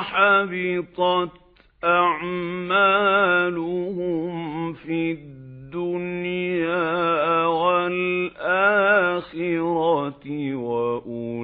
حَبِطَتْ أَعْمَالُهُمْ فِي الدُّنْيَا وَالْآخِرَةِ وَأُولَئِكَ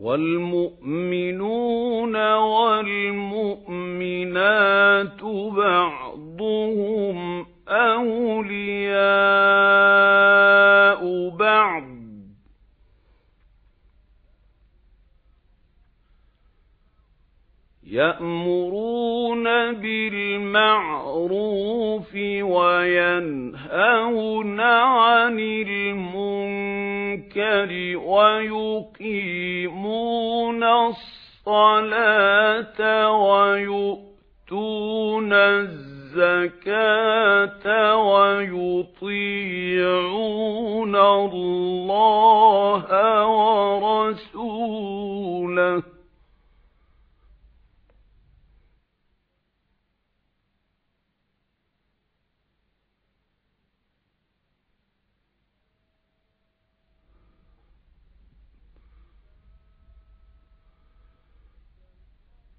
وَالْمُؤْمِنُونَ وَالْمُؤْمِنَاتُ بَعْضُهُمْ أَوْلِيَاءُ بَعْضٍ. يَأْمُرُونَ بِالْمَعْرُوفِ وَيَنْهَوْنَ عَنِ الْمُنكَرِ وَيُقِيمُونَ الصَّلَاةَ وَيُؤْتُونَ الزَّكَاةَ وَيُطِيعُونَ اللَّهَ وَرَسُولَهُ.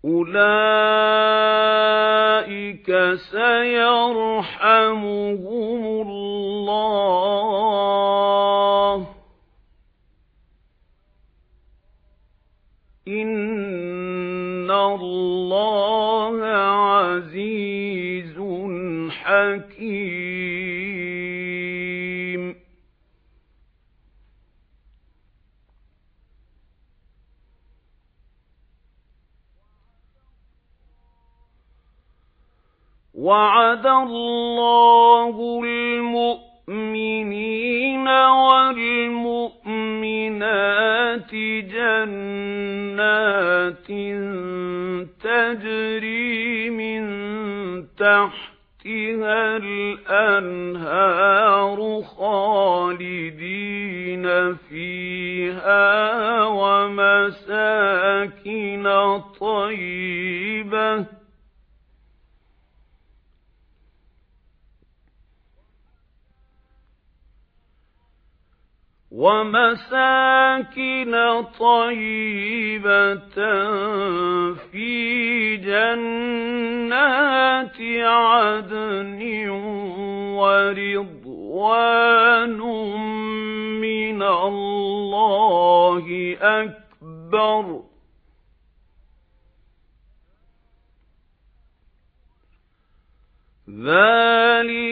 أُولَئِكَ سَيَرْحَمُهُمُ اللَّهُ إِنَّ اللَّهَ عَزِيزٌ حَكِيمٌ وَعَدَ اللَّهُ الْمُؤْمِنِينَ وَالْمُؤْمِنَاتِ جَنَّاتٍ تَجْرِي مِن تَحْتِهَا الأنهار خالدين فيها ومساكن طيبة وَمَسَاكِنَ طَيِّبَةً فِي جَنَّاتِ عَدْنٍ وَرِضْوَانٌ مِنَ اللَّهِ أَكْبَرُ.